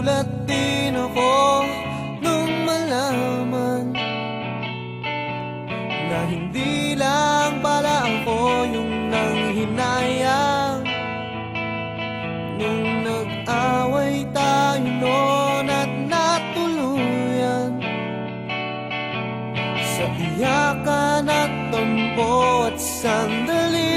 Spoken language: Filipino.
Nagulat din ako nung malaman Na hindi lang pala ako yung nanghinayang Nung nag-away tayo noon at natuluyan Sa iyakan at tampo at sandali